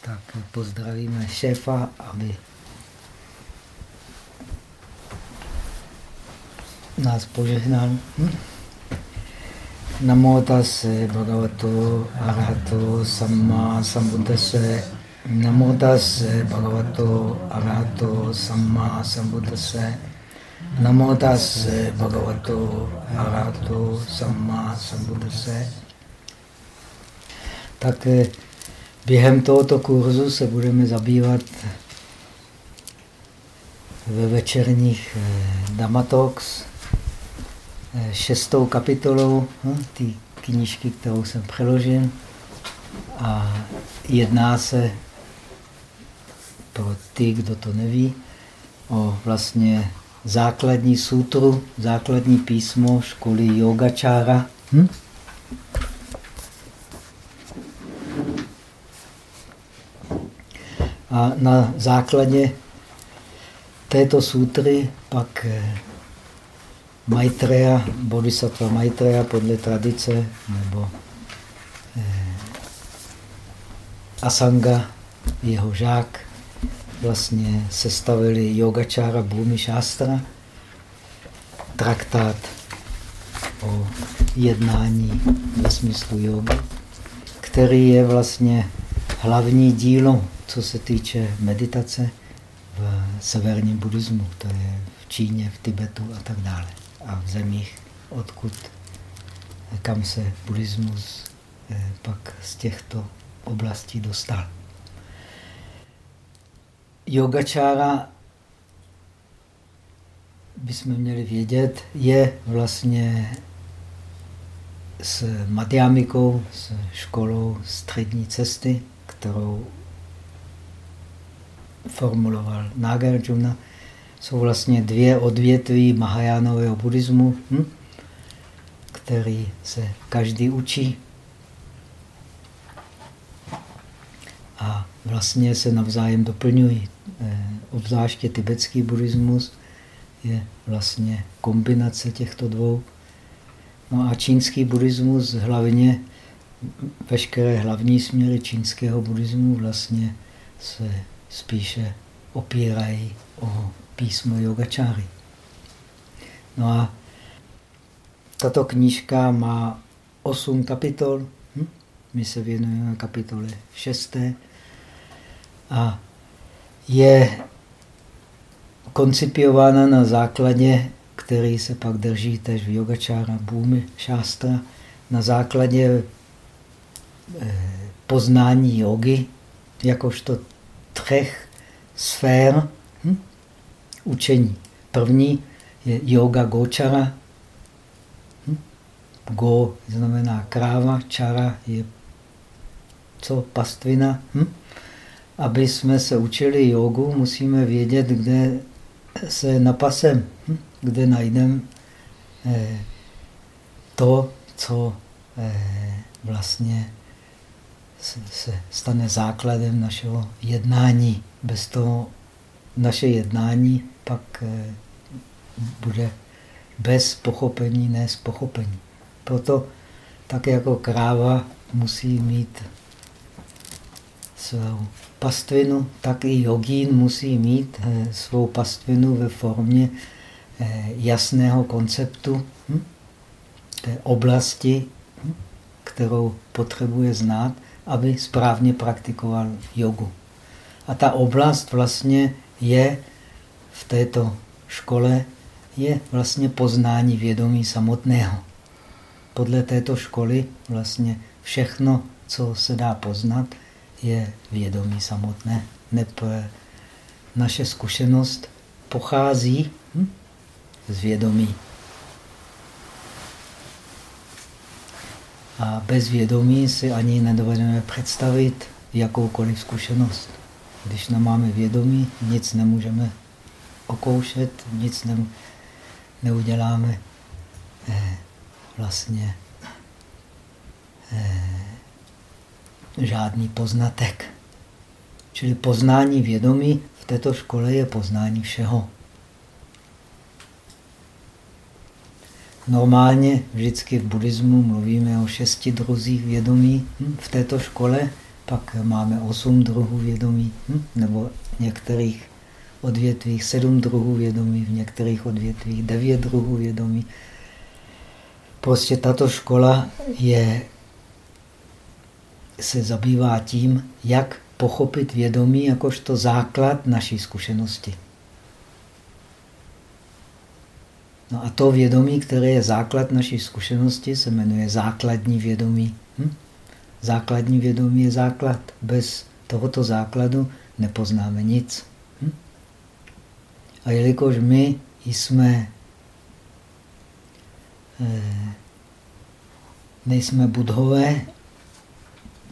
Tak pozdravíme šéfa, aby nás požehnal. Hm? Namo bhagavato arahato samma sambuddhase. Namo tase bhagavato arahato samma sambuddhase. Namo tase bhagavato arahato samma sambuddhase. Tak Během tohoto kurzu se budeme zabývat ve večerních eh, Damatox eh, šestou kapitolou hm, té knížky, kterou jsem přeložil. A jedná se, pro ty, kdo to neví, o vlastně základní sutru, základní písmo školy yogačára. Hm? A na základě této sutry pak eh, Maitreya, Bodhisattva Maitreya podle tradice, nebo eh, Asanga, jeho žák, vlastně sestavili Yogačára Bhumi Shastra, traktát o jednání ve smyslu yoga, který je vlastně hlavní dílo co se týče meditace v severním buddhismu, to je v Číně, v Tibetu a tak dále. A v zemích, odkud, kam se buddhismus eh, pak z těchto oblastí dostal. Yogačára bychom měli vědět, je vlastně s Madhyamikou, s školou střední cesty, kterou formuloval Nagarjuna, jsou vlastně dvě odvětví Mahajánového buddhismu, hm? který se každý učí. A vlastně se navzájem doplňují. Eh, obzvláště tibetský buddhismus je vlastně kombinace těchto dvou. No a čínský buddhismus hlavně, veškeré hlavní směry čínského buddhismu vlastně se spíše opírají o písmo yogačáry. No a tato knížka má osm kapitol. Hm? My se věnujeme kapitole šesté. A je koncipiována na základě, který se pak drží tež v yogačára Bhumi Šástra, na základě eh, poznání jogy, jakožto třech sfér hm, učení. První je yoga gočara. Hm? Go znamená kráva, čara je co? Pastvina. Hm? Aby jsme se učili jogu, musíme vědět, kde se napasem, hm? kde najdeme eh, to, co eh, vlastně se stane základem našeho jednání. Bez toho naše jednání pak eh, bude bez pochopení, ne z pochopení. Proto tak jako kráva musí mít svou pastvinu, tak i jogín musí mít eh, svou pastvinu ve formě eh, jasného konceptu hm? té oblasti, hm? kterou potřebuje znát aby správně praktikoval jogu. A ta oblast vlastně je v této škole je vlastně poznání vědomí samotného. Podle této školy vlastně všechno, co se dá poznat, je vědomí samotné. Neb naše zkušenost pochází hm, z vědomí A bez vědomí si ani nedovedeme představit jakoukoliv zkušenost. Když nemáme vědomí, nic nemůžeme okoušet, nic ne, neuděláme eh, vlastně eh, žádný poznatek. Čili poznání vědomí v této škole je poznání všeho. Normálně vždycky v buddhismu mluvíme o šesti druzích vědomí. Hm, v této škole pak máme osm druhů vědomí, hm? nebo v některých odvětvích sedm druhů vědomí, v některých odvětvích devět druhů vědomí. Prostě tato škola je, se zabývá tím, jak pochopit vědomí jakožto základ naší zkušenosti. No a to vědomí, které je základ naší zkušenosti, se jmenuje základní vědomí. Hm? Základní vědomí je základ. Bez tohoto základu nepoznáme nic. Hm? A jelikož my jsme eh, nejsme budhové,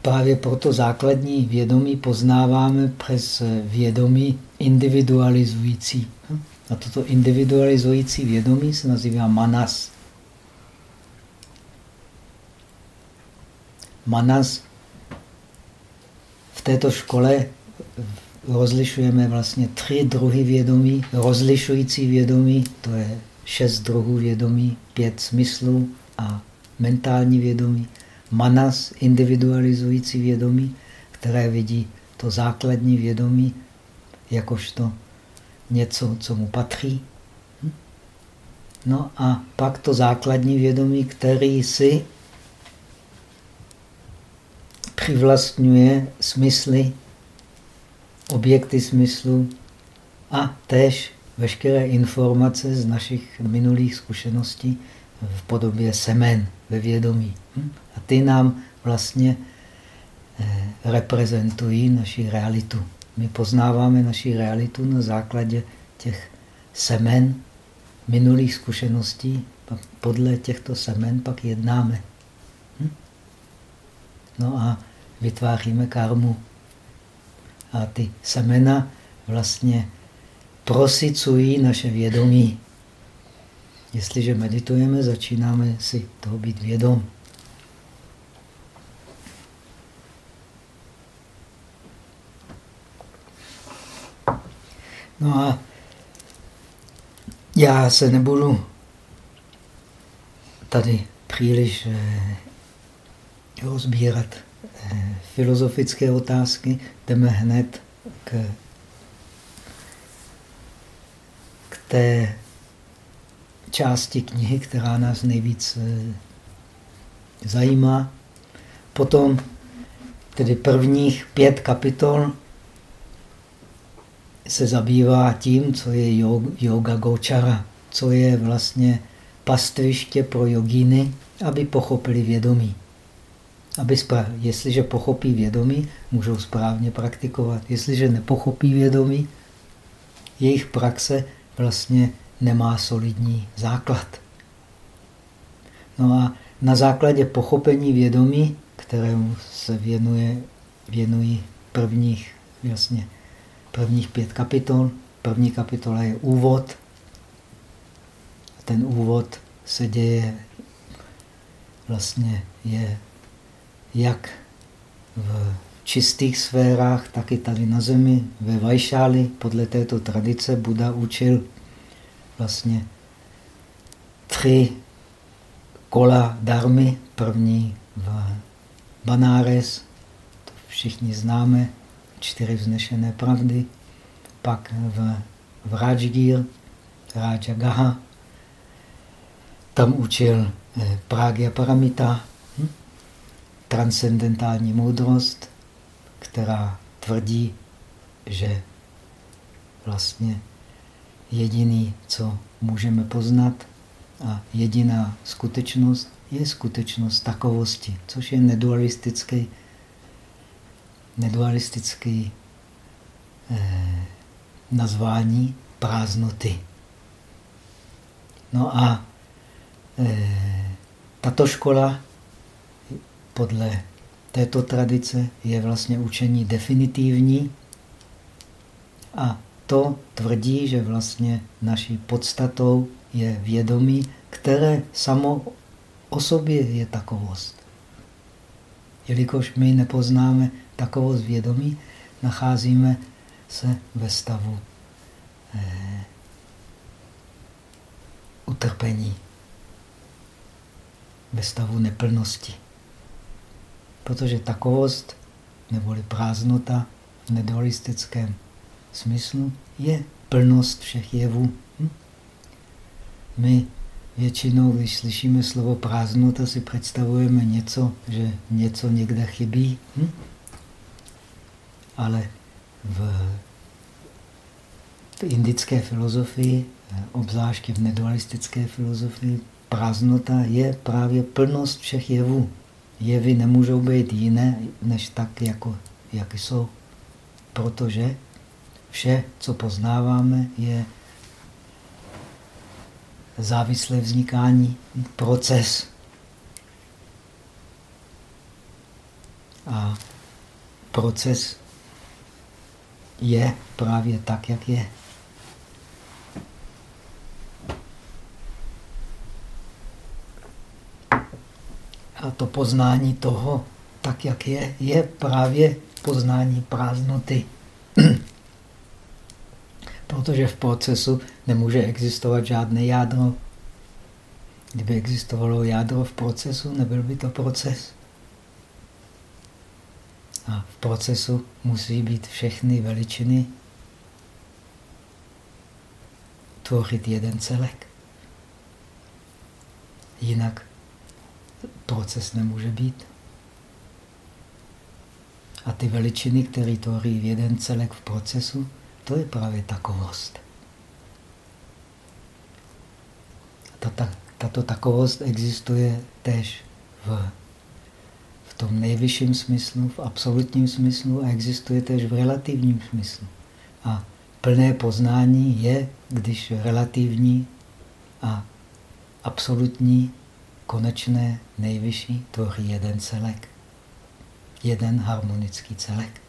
právě proto základní vědomí poznáváme přes vědomí individualizující. Hm? A toto individualizující vědomí se nazývá manas. Manas v této škole rozlišujeme vlastně tři druhy vědomí. Rozlišující vědomí, to je šest druhů vědomí, pět smyslů a mentální vědomí. Manas, individualizující vědomí, které vidí to základní vědomí jakožto něco, co mu patří. No a pak to základní vědomí, který si přivlastňuje smysly, objekty smyslu a též veškeré informace z našich minulých zkušeností v podobě semen ve vědomí. A ty nám vlastně eh, reprezentují naši realitu. My poznáváme naši realitu na základě těch semen minulých zkušeností. Pak podle těchto semen pak jednáme. Hm? No a vytváříme karmu. A ty semena vlastně prosicují naše vědomí. Jestliže meditujeme, začínáme si toho být vědom. No a já se nebudu tady příliš eh, rozbírat eh, filozofické otázky, jdeme hned k, k té části knihy, která nás nejvíc eh, zajímá. Potom tedy prvních pět kapitol se zabývá tím, co je yoga gočara, co je vlastně pastviště pro jogíny, aby pochopili vědomí. Aby jestliže pochopí vědomí, můžou správně praktikovat. Jestliže nepochopí vědomí, jejich praxe vlastně nemá solidní základ. No a na základě pochopení vědomí, kterému se věnuje, věnují prvních jasně, prvních pět kapitol. První kapitola je úvod. Ten úvod se děje vlastně je jak v čistých sférách, tak i tady na zemi, ve Vajšáli. Podle této tradice Buda učil vlastně tři kola darmy. První v Banáres, to všichni známe, čtyři vznešené pravdy, pak v, v Rajgir, Rajagaha, tam učil eh, Pragya Paramita, hm? transcendentální moudrost, která tvrdí, že vlastně jediný, co můžeme poznat a jediná skutečnost je skutečnost takovosti, což je nedualistický nedualistické eh, nazvání prázdnoty. No a eh, tato škola podle této tradice je vlastně učení definitivní a to tvrdí, že vlastně naší podstatou je vědomí, které samo o sobě je takovost. Jelikož my nepoznáme takovou zvědomí, nacházíme se ve stavu eh, utrpení, ve stavu neplnosti. Protože takovost neboli prázdnota v nedualistickém smyslu, je plnost všech jevů. Hm? My většinou, když slyšíme slovo prázdnota, si představujeme něco, že něco někde chybí. Hm? Ale v, v indické filozofii, obzvláště v nedualistické filozofii, prázdnota je právě plnost všech jevů. Jevy nemůžou být jiné, než tak, jako, jak jsou. Protože vše, co poznáváme, je závislé vznikání, proces. A proces je právě tak, jak je. A to poznání toho, tak jak je, je právě poznání prázdnoty. Protože v procesu nemůže existovat žádné jádro. Kdyby existovalo jádro v procesu, nebyl by to proces. A v procesu musí být všechny veličiny tvořit jeden celek. Jinak proces nemůže být. A ty veličiny, které tvoří jeden celek v procesu, to je právě takovost. Tata, tato takovost existuje tež v tom nejvyšším smyslu, v absolutním smyslu a existuje tež v relativním smyslu. A plné poznání je, když relativní a absolutní, konečné, nejvyšší tvoří jeden celek. Jeden harmonický celek.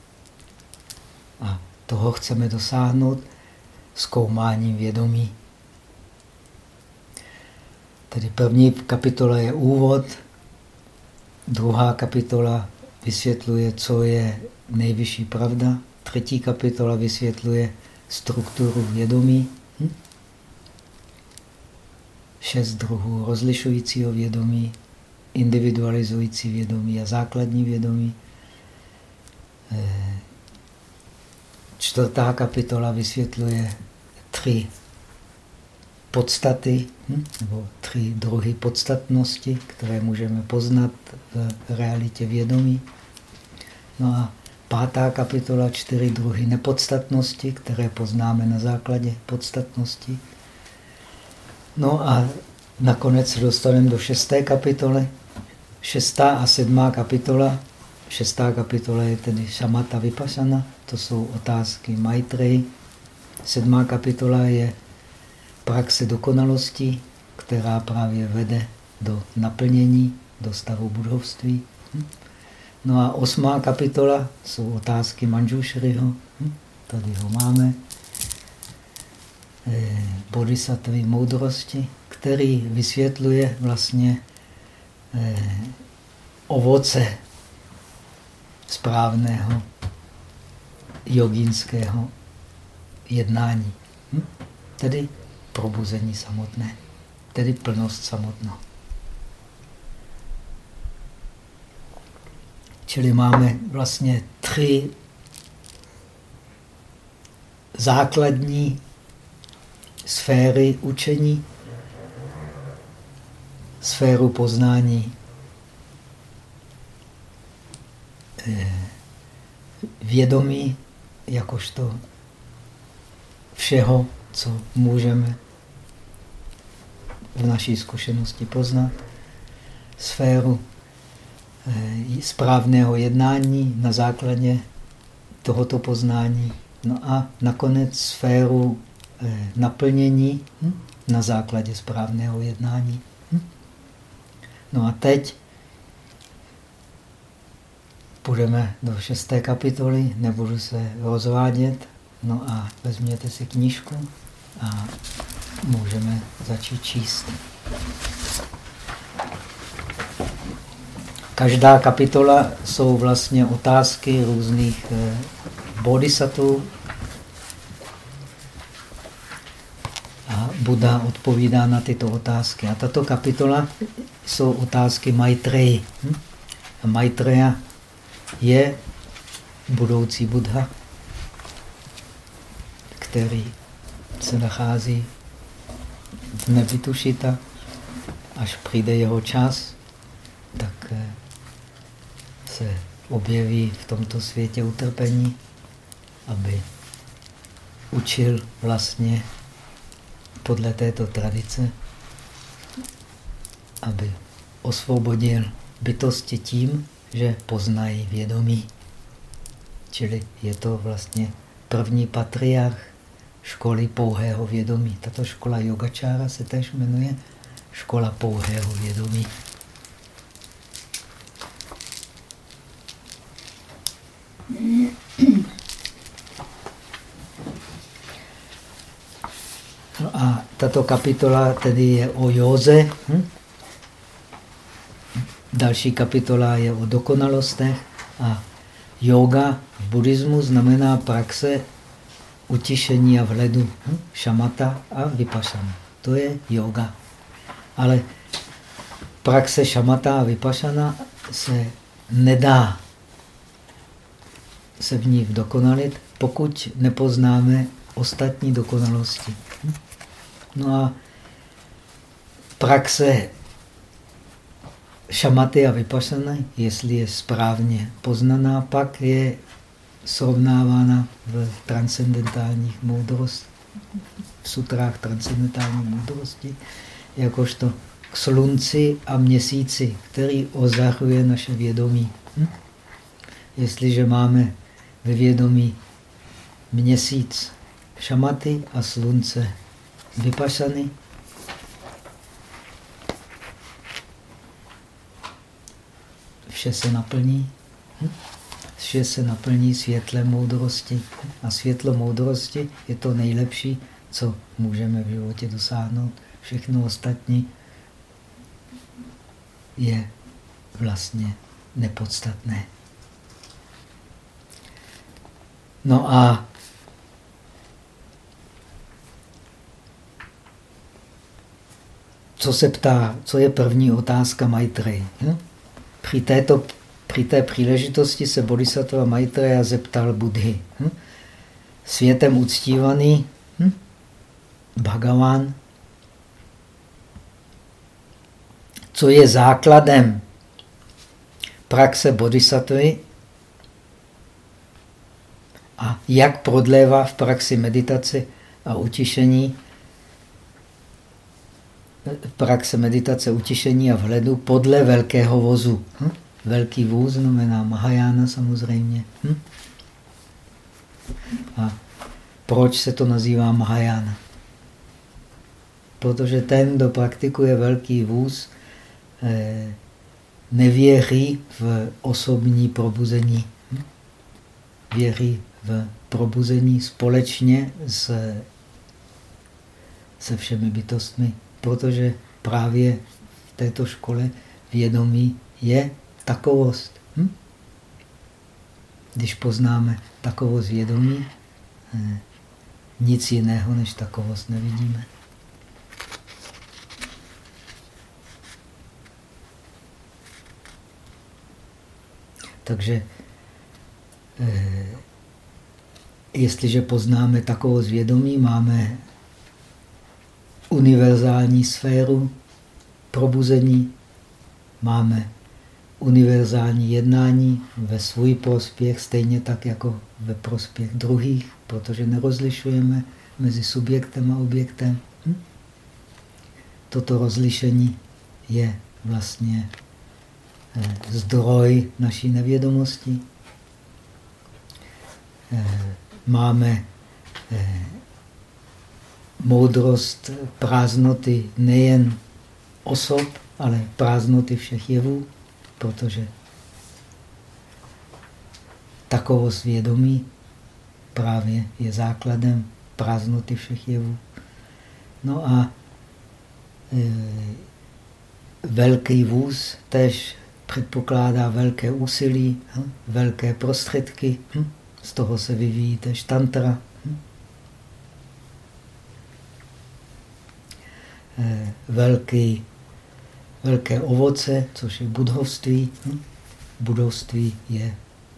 A toho chceme dosáhnout zkoumáním vědomí. Tedy první kapitola je úvod, druhá kapitola vysvětluje, co je nejvyšší pravda, třetí kapitola vysvětluje strukturu vědomí, hm? šest druhů rozlišujícího vědomí, individualizující vědomí a základní vědomí. Eh, Čtvrtá kapitola vysvětluje tři podstaty, hm? nebo tři druhy podstatnosti, které můžeme poznat v realitě vědomí. No a pátá kapitola čtyři druhy nepodstatnosti, které poznáme na základě podstatnosti. No a nakonec se dostaneme do šesté kapitoly. Šestá a sedmá kapitola. Šestá kapitola je tedy šamata vypasana to jsou otázky Maitreji. Sedmá kapitola je praxe dokonalosti, která právě vede do naplnění, do stavu budovství. Hm? No a osmá kapitola jsou otázky Manjushriho. Hm? Tady ho máme. Eh, bodhisattvy moudrosti, který vysvětluje vlastně eh, ovoce správného jogínského jednání. Hm? Tedy probuzení samotné, tedy plnost samotnou. Čili máme vlastně tři základní sféry učení. Sféru poznání eh, vědomí, jakožto všeho, co můžeme v naší zkušenosti poznat, sféru eh, správného jednání na základě tohoto poznání, no a nakonec sféru eh, naplnění hm, na základě správného jednání. Hm. No a teď Půjdeme do šesté kapitoly, nebudu se rozvádět. No a vezměte si knížku a můžeme začít číst. Každá kapitola jsou vlastně otázky různých eh, bodhisattvů. A Buddha odpovídá na tyto otázky. A tato kapitola jsou otázky Maitreyi. Hm? Maitreya je budoucí Buddha, který se nachází v nebytušita, až přijde jeho čas, tak eh, se objeví v tomto světě utrpení, aby učil vlastně podle této tradice, aby osvobodil bytosti tím, že poznají vědomí. Čili je to vlastně první patriarch školy pouhého vědomí. Tato škola yogačára se též jmenuje škola pouhého vědomí. No a tato kapitola tedy je o józe. Hm? Další kapitola je o dokonalostech a yoga v buddhismu znamená praxe utišení a vhledu. Hm? Šamata a vypašana. To je yoga. Ale praxe šamata a vypašana se nedá se v ní dokonalit, pokud nepoznáme ostatní dokonalosti. Hm? No a praxe šamaty a vypašany, jestli je správně poznaná, pak je srovnávána v transcendentálních moudrost, v sutrách transcendentální moudrosti, jakožto k slunci a měsíci, který ozahuje naše vědomí. Hm? Jestliže máme ve vědomí měsíc šamaty a slunce vypašany, vše se naplní. Hm? Vše se naplní světlem moudrosti. A světlo moudrosti je to nejlepší, co můžeme v životě dosáhnout. Všechno ostatní je vlastně nepodstatné. No a co se ptá, co je první otázka Maitreyi? Hm? Při, této, při té příležitosti se Bodhisattva Maitreya zeptal Budhy. Hm? Světem uctívaný hm? Bhagavan, co je základem praxe bodhisattvy a jak prodlévá v praxi meditace a utišení praxe meditace, utišení a vhledu podle velkého vozu. Hm? Velký vůz znamená Mahajana samozřejmě. Hm? A proč se to nazývá Mahajana? Protože ten, kdo praktikuje velký vůz, eh, nevěří v osobní probuzení. Hm? Věří v probuzení společně s, se všemi bytostmi protože právě v této škole vědomí je takovost. Hm? Když poznáme takovost vědomí, eh, nic jiného než takovost nevidíme. Takže eh, jestliže poznáme takovou zvědomí, máme univerzální sféru probuzení, máme univerzální jednání ve svůj prospěch, stejně tak jako ve prospěch druhých, protože nerozlišujeme mezi subjektem a objektem. Hm? Toto rozlišení je vlastně eh, zdroj naší nevědomosti. Eh, máme eh, moudrost prázdnoty nejen osob, ale prázdnoty všech jevů, protože takovost vědomí právě je základem prázdnoty všech jevů. No a e, velký vůz tež předpokládá velké úsilí, hm, velké prostředky. Hm, z toho se vyvíjí tež tantra. Eh, velký, velké ovoce, což je budovství. Hm? Budovství je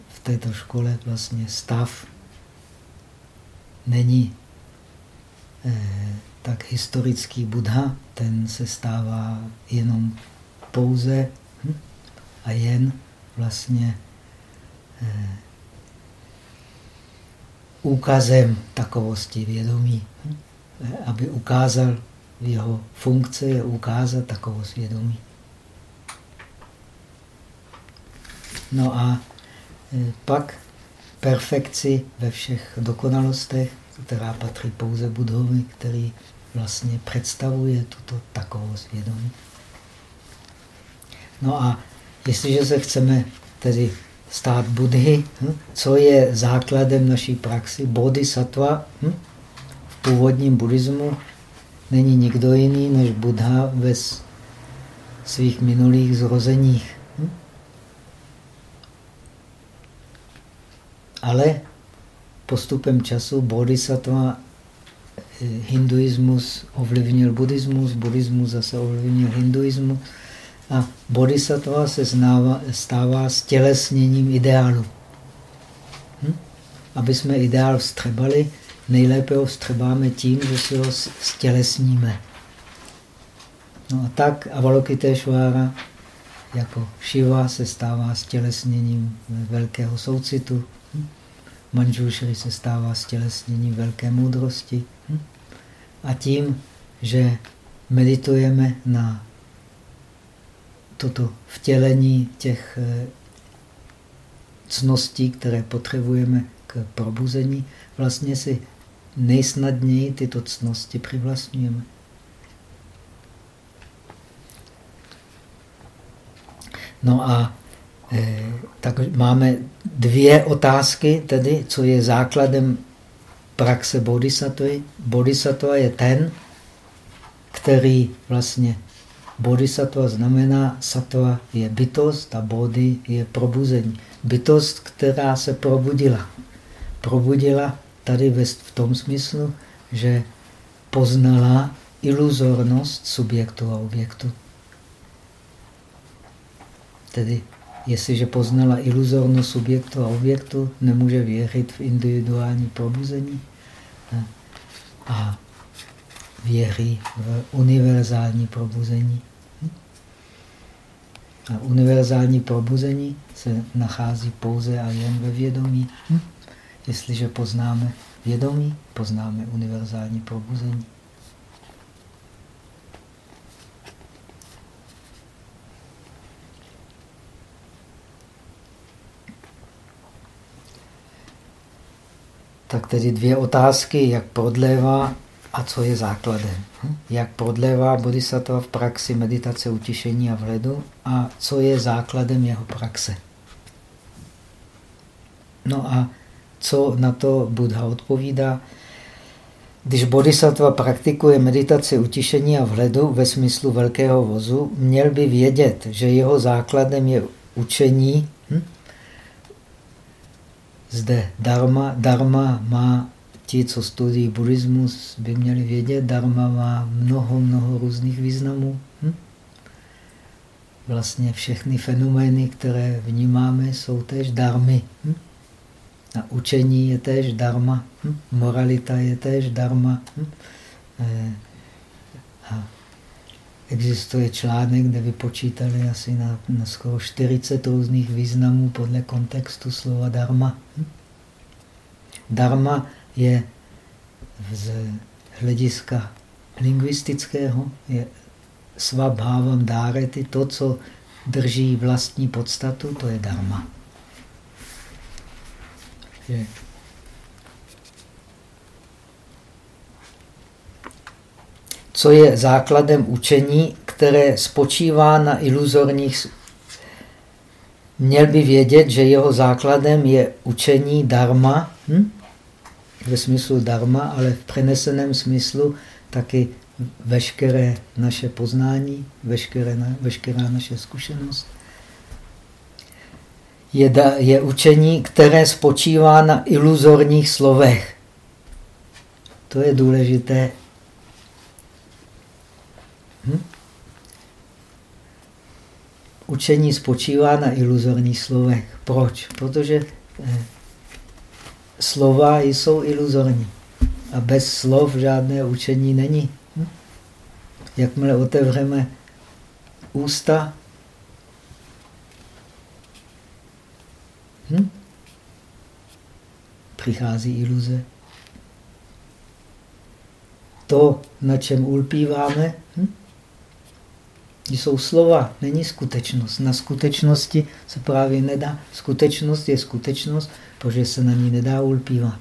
v této škole vlastně stav není eh, tak historický Buddha, ten se stává jenom pouze hm, a jen vlastně eh, úkazem takovosti vědomí. Hm, aby ukázal jeho funkce, je ukázat takovost vědomí. No a e, pak perfekci ve všech dokonalostech, která patří pouze Budhovi, který vlastně představuje tuto takovost vědomí. No a jestliže se chceme tedy stát Budhy, hm, co je základem naší praxi? Bodhisattva hm, v původním buddhismu není nikdo jiný než Buddha ve svých minulých zrozeních. Ale postupem času bodhisattva eh, hinduismus ovlivnil buddhismus, buddhismus zase ovlivnil hinduismus a bodhisattva se znává, stává stělesněním ideálu. Hm? Aby jsme ideál vstřebali, nejlépe ho vstřebáme tím, že si ho stělesníme. No a tak Avalokiteshvara jako Shiva se stává stělesněním velkého soucitu. Manjushri se stává stělesněním velké moudrosti. A tím, že meditujeme na toto vtělení těch eh, cností, které potřebujeme k probuzení, vlastně si nejsnadněji tyto cnosti přivlastňujeme. No a e, tak máme dvě otázky, tedy co je základem praxe bodhisattva. Bodhisattva je ten, který vlastně bodhisattva znamená, sattva je bytost a bodhi je probuzení. Bytost, která se probudila. Probudila tady v tom smyslu, že poznala iluzornost subjektu a objektu. Tedy, jestliže poznala iluzornost subjektu a objektu, nemůže věřit v individuální probuzení a věří v univerzální probuzení. A univerzální probuzení se nachází pouze a jen ve vědomí. Jestliže poznáme vědomí, poznáme univerzální probuzení. Tak tedy dvě otázky, jak prodlévá a co je základem. Hm? Jak prodlévá bodhisattva v praxi meditace, utišení a vhledu a co je základem jeho praxe. No a co na to Buddha odpovídá? Když bodhisattva praktikuje meditaci utišení a vhledu ve smyslu velkého vozu, měl by vědět, že jeho základem je učení. Hm? Zde dharma. Dharma má, ti, co studují buddhismus, by měli vědět, dharma má mnoho, mnoho různých významů. Hm? Vlastně všechny fenomény, které vnímáme, jsou tež dharmy. Hm? A učení je též dharma, hm? moralita je též dharma. Hm? E, a existuje článek, kde vypočítali asi na, na skoro 40 různých významů podle kontextu slova dharma. Hm? Dharma je z hlediska lingvistického je svabhávam dárety, to, co drží vlastní podstatu, to je dharma je co je základem učení, které spočívá na iluzorních. Měl by vědět, že jeho základem je učení dharma, hm? ve smyslu dharma, ale v přeneseném smyslu taky veškeré naše poznání, veškeré, veškerá naše zkušenost je, da, je učení, které spočívá na iluzorních slovech. To je důležité. Hm? Učení spočívá na iluzorních slovech. Proč? Protože eh, slova jsou iluzorní. A bez slov žádné učení není. Hm? Jakmile otevřeme ústa, hm? přichází iluze. To, na čem ulpíváme, hm? jsou slova, není skutečnost. Na skutečnosti se právě nedá. Skutečnost je skutečnost, protože se na ní nedá ulpívat.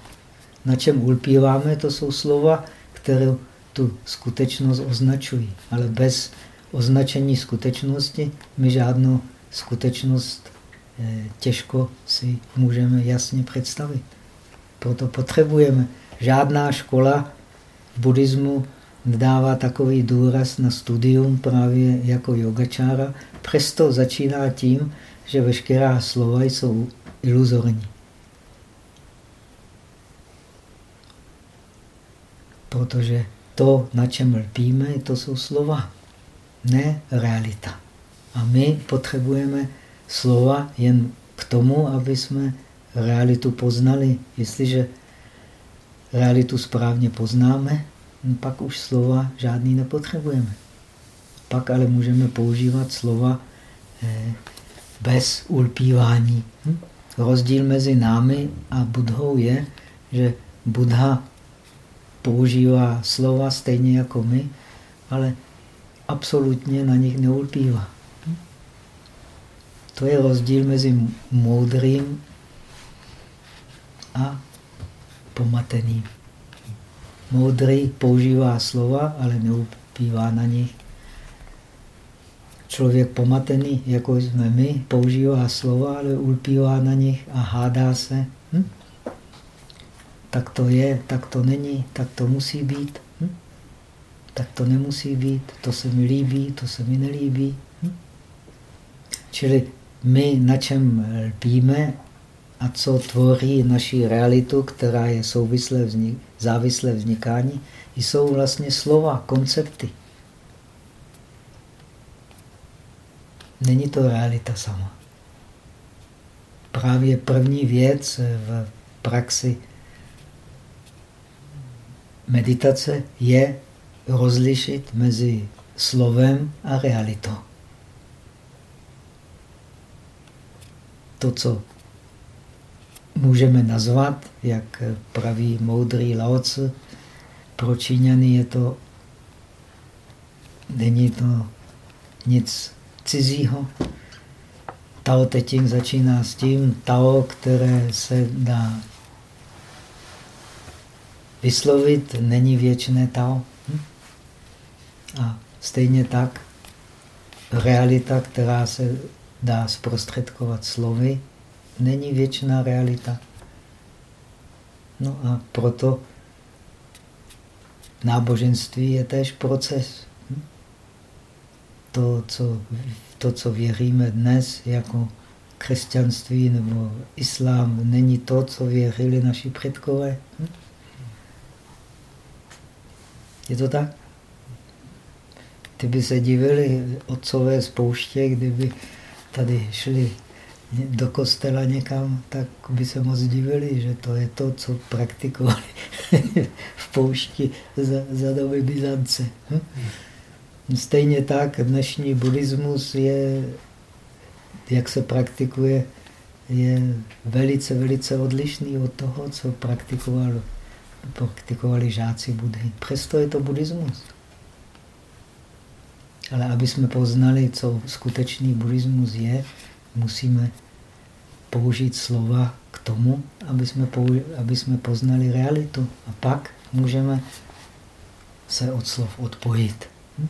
Na čem ulpíváme, to jsou slova, které tu skutečnost označují. Ale bez označení skutečnosti my žádnou skutečnost těžko si můžeme jasně představit. Proto potřebujeme. Žádná škola v buddhismu dává takový důraz na studium právě jako yogačára, přesto začíná tím, že veškerá slova jsou iluzorní. Protože to, na čem lpíme, to jsou slova, ne realita. A my potřebujeme slova jen k tomu, aby jsme realitu poznali. Jestliže realitu správně poznáme, no pak už slova žádný nepotřebujeme. Pak ale můžeme používat slova eh, bez ulpívání. Hm? Rozdíl mezi námi a Budhou je, že Buddha používá slova stejně jako my, ale absolutně na nich neulpívá. To je rozdíl mezi moudrým a pomateným. Moudrý používá slova, ale neupívá na nich. Člověk pomatený, jako jsme my, používá slova, ale ulpívá na nich a hádá se. Hm? Tak to je, tak to není, tak to musí být. Hm? Tak to nemusí být, to se mi líbí, to se mi nelíbí. Hm? Čili my na čem lpíme, a co tvoří naši realitu, která je souvislé vznik, závislé vznikání, jsou vlastně slova, koncepty. Není to realita sama. Právě první věc v praxi meditace je rozlišit mezi slovem a realitou. To, co můžeme nazvat, jak praví moudrý Laoci, pro Číňany je to, není to nic cizího. Tao Te Ching začíná s tím, Tao, které se dá vyslovit, není věčné Tao. Hm? A stejně tak realita, která se dá zprostředkovat slovy, není věčná realita. No a proto náboženství je též proces. Hm? To, co, to, co věříme dnes jako křesťanství nebo islám, není to, co věřili naši předkové. Hm? Je to tak? Ty by se divili otcové spouště, kdyby tady šli do kostela někam, tak by se moc divili, že to je to, co praktikovali v poušti za, za doby Byzance. Hm? Stejně tak dnešní buddhismus je, jak se praktikuje, je velice, velice odlišný od toho, co praktikovali, praktikovali žáci Budhy. Přesto je to buddhismus. Ale aby jsme poznali, co skutečný buddhismus je, musíme použít slova k tomu, aby jsme, aby jsme poznali realitu. A pak můžeme se od slov odpojit. Hm?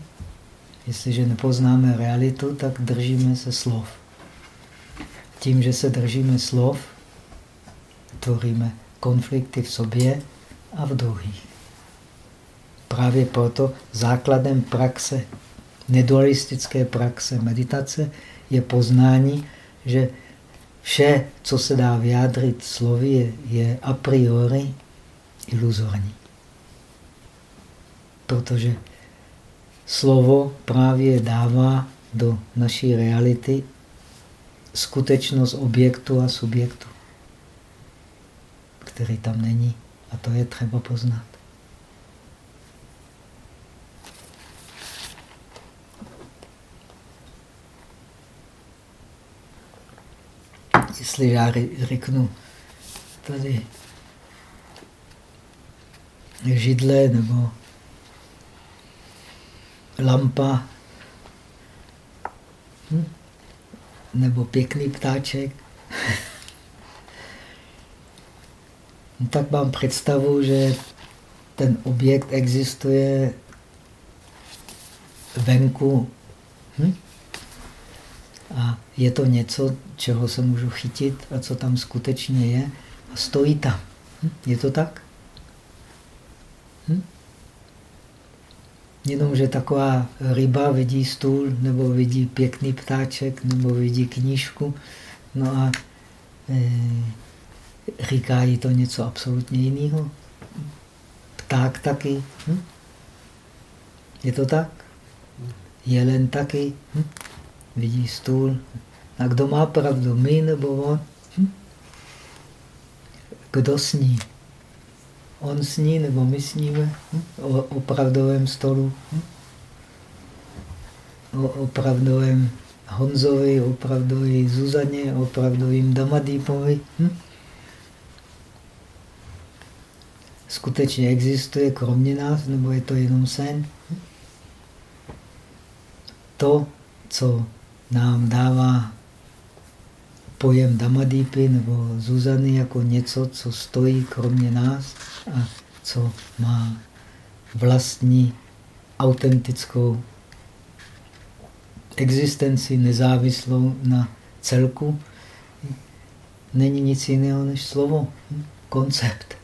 Jestliže nepoznáme realitu, tak držíme se slov. Tím, že se držíme slov, tvoříme konflikty v sobě a v druhých. Právě proto základem praxe, nedualistické praxe meditace je poznání, že vše, co se dá vyjádřit slovy, je, je a priori iluzorní. Protože slovo právě dává do naší reality skutečnost objektu a subjektu. který tam není. A to je třeba poznat. Jestli já řeknu. Tady. Židle nebo lampa. Hm? nebo pěkný ptáček, no tak mám představu, že ten objekt existuje venku. Hm? A je to něco, čeho se můžu chytit a co tam skutečně je a stojí tam. Hm? Je to tak? Hm? Jenomže taková ryba vidí stůl, nebo vidí pěkný ptáček, nebo vidí knížku, no a e, říká jí to něco absolutně jiného. Pták taky. Hm? Je to tak? Jelen taky. Hm? Vidí stůl. A kdo má pravdu? My nebo on? Hm? Kdo sní? On sní nebo my sníme hm? o opravdovém stolu, hm? o opravdovém Honzovi, opravdový Zuzaně, opravdovým Damadýpovi. Hm? Skutečně existuje kromě nás, nebo je to jenom sen? Hm? To, co nám dává pojem Damadýpy nebo Zuzany jako něco, co stojí kromě nás a co má vlastní autentickou existenci nezávislou na celku, není nic jiného než slovo, koncept.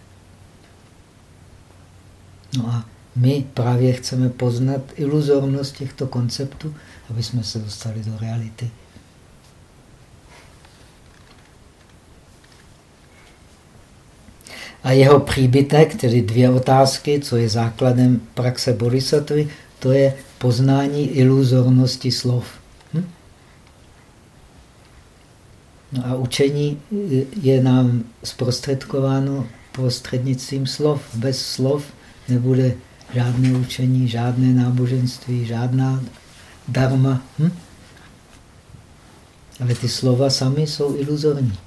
No a my právě chceme poznat iluzornost těchto konceptů, aby jsme se dostali do reality. A jeho příbytek, tedy dvě otázky, co je základem praxe bodhisattvy, to je poznání iluzornosti slov. Hm? No a učení je nám zprostředkováno prostřednictvím slov. Bez slov nebude žádné učení, žádné náboženství, žádná dharma. Hm? Ale ty slova sami jsou iluzorní.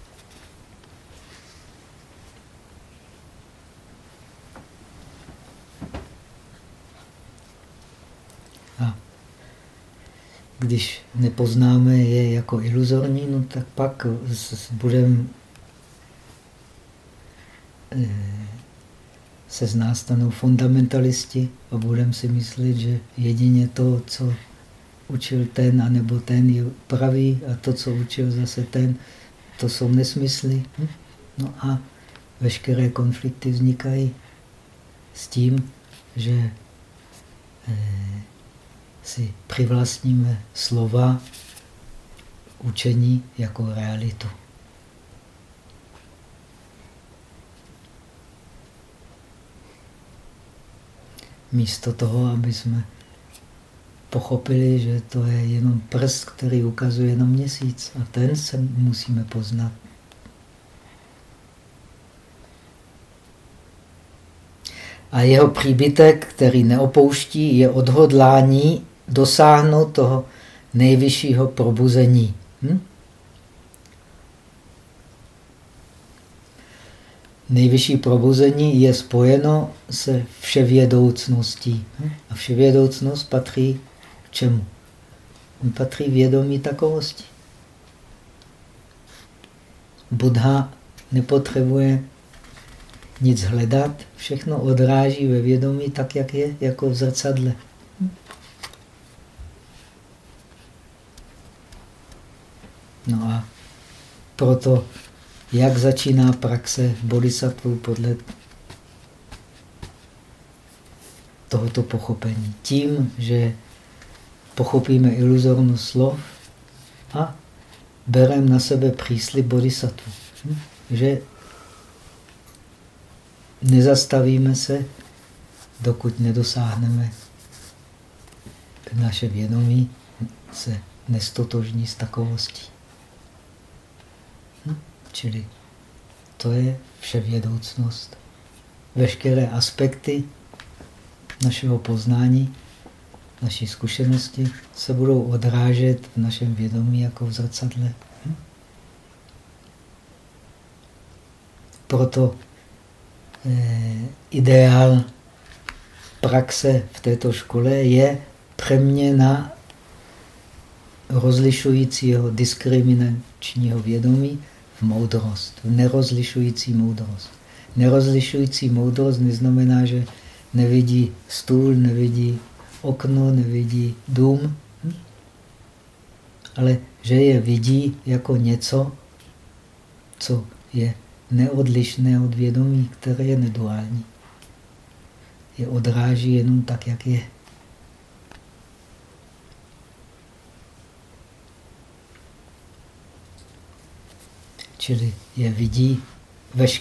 když nepoznáme je jako iluzorní, no tak pak budeme eh, se z nás stanou fundamentalisti a budeme si myslet, že jedině to, co učil ten, anebo ten je pravý a to, co učil zase ten, to jsou nesmysly. Hm? No a veškeré konflikty vznikají s tím, že eh, si přivlastníme slova učení jako realitu. Místo toho, aby jsme pochopili, že to je jenom prst, který ukazuje na měsíc a ten se musíme poznat. A jeho příbytek, který neopouští, je odhodlání dosáhnout toho nejvyššího probuzení. Hm? Nejvyšší probuzení je spojeno se vševědoucností. Hm? A vševědoucnost patří čemu? Patří vědomí takovosti. Buddha nepotřebuje nic hledat, všechno odráží ve vědomí tak, jak je, jako v zrcadle. No a proto, jak začíná praxe bodhisattva podle tohoto pochopení? Tím, že pochopíme iluzornost slov a bereme na sebe příslip bodhisattva. Hm? Že nezastavíme se, dokud nedosáhneme naše vědomí se nestotožní s takovostí. Hm? Čili To je vševědoucnost. Veškeré aspekty našeho poznání, naší zkušenosti se budou odrážet v našem vědomí jako v zrcadle. Hm? Proto eh, ideál praxe v této škole je přeměna rozlišujícího diskriminačního vědomí v moudrost, v nerozlišující moudrost. Nerozlišující moudrost neznamená, že nevidí stůl, nevidí okno, nevidí dům, hm? ale že je vidí jako něco, co je neodlišné od vědomí, které je neduální. Je odráží jenom tak, jak je. Čili je vidí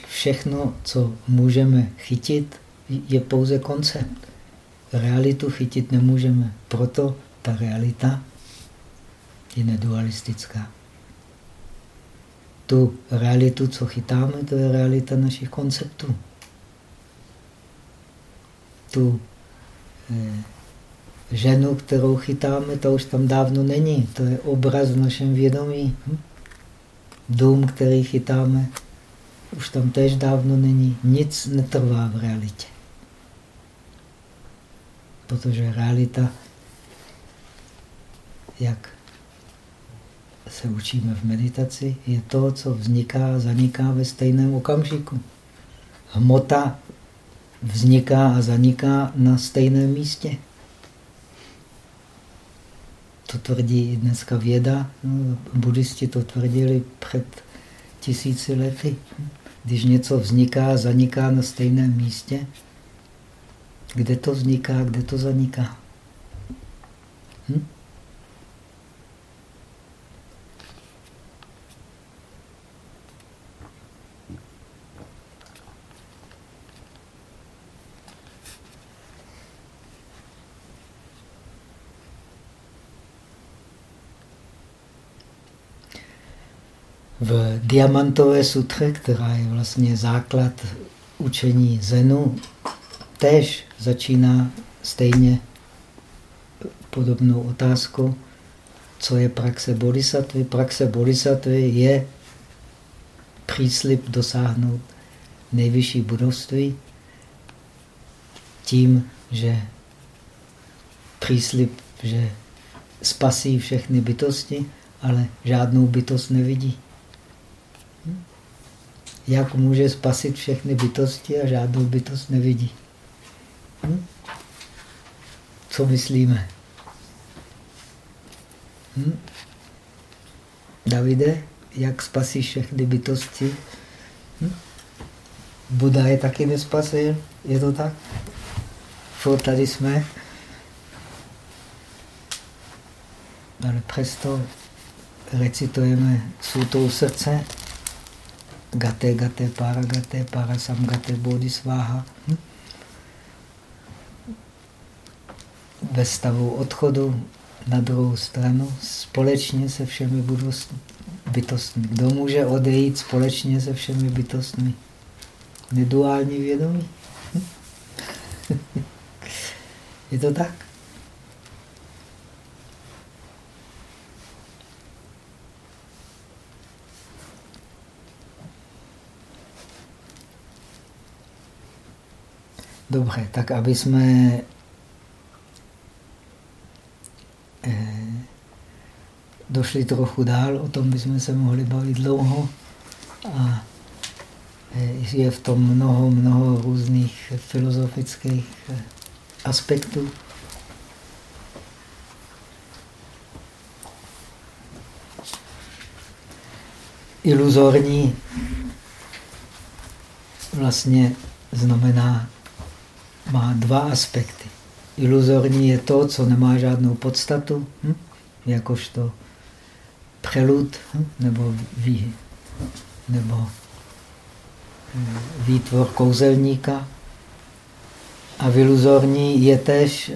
všechno, co můžeme chytit, je pouze koncept. Realitu chytit nemůžeme. Proto ta realita je nedualistická. Tu realitu, co chytáme, to je realita našich konceptů. Tu eh, ženu, kterou chytáme, to už tam dávno není. To je obraz v našem vědomí. Hm? Dům, který chytáme, už tam též dávno není. Nic netrvá v realitě. Protože realita, jak se učíme v meditaci, je to, co vzniká a zaniká ve stejném okamžiku. Hmota vzniká a zaniká na stejném místě. To tvrdí i dneska věda. Buddhisti to tvrdili před tisíci lety. Když něco vzniká, zaniká na stejném místě, kde to vzniká, kde to zaniká. Hm? v diamantové sutře, která je vlastně základ učení Zenu, tež začíná stejně podobnou otázku, co je praxe bodhisattvy. Praxe bodhisattvy je příslip dosáhnout nejvyšší budovství tím, že příslip, že spasí všechny bytosti, ale žádnou bytost nevidí jak může spasit všechny bytosti a žádnou bytost nevidí. Hm? Co myslíme? Hm? Davide, jak spasíš všechny bytosti? Hm? Buda je taky nespasil, je to tak? Furt tady jsme. Ale přesto recitujeme sutou srdce Gate, gate, paragate, parasamgate, bodhisváha. Hm? Ve stavu odchodu na druhou stranu společně se všemi bytostmi. Kdo může odejít společně se všemi bytostmi? Neduální vědomí. Je to tak? Dobře, tak aby jsme došli trochu dál, o tom bychom se mohli bavit dlouho. A eh, je v tom mnoho, mnoho různých filozofických eh, aspektů. Iluzorní vlastně znamená má dva aspekty. Iluzorní je to, co nemá žádnou podstatu, hm? jakožto prelud hm? nebo, vý, nebo hm, výtvor kouzelníka. A v iluzorní je tež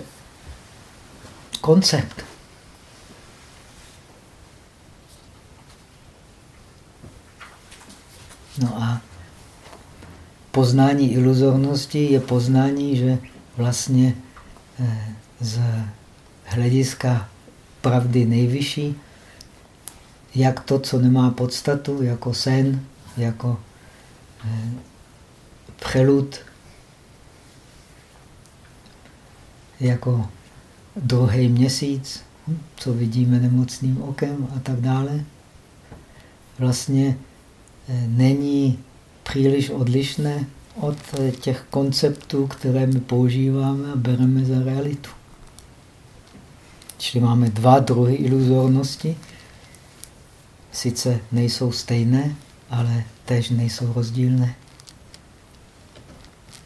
koncept. No a poznání iluzornosti je poznání, že vlastně eh, z hlediska pravdy nejvyšší, jak to, co nemá podstatu, jako sen, jako eh, přelud, jako druhý měsíc, hm, co vidíme nemocným okem a tak dále, vlastně eh, není příliš odlišné od eh, těch konceptů, které my používáme a bereme za realitu. Čili máme dva druhy iluzornosti, sice nejsou stejné, ale tež nejsou rozdílné.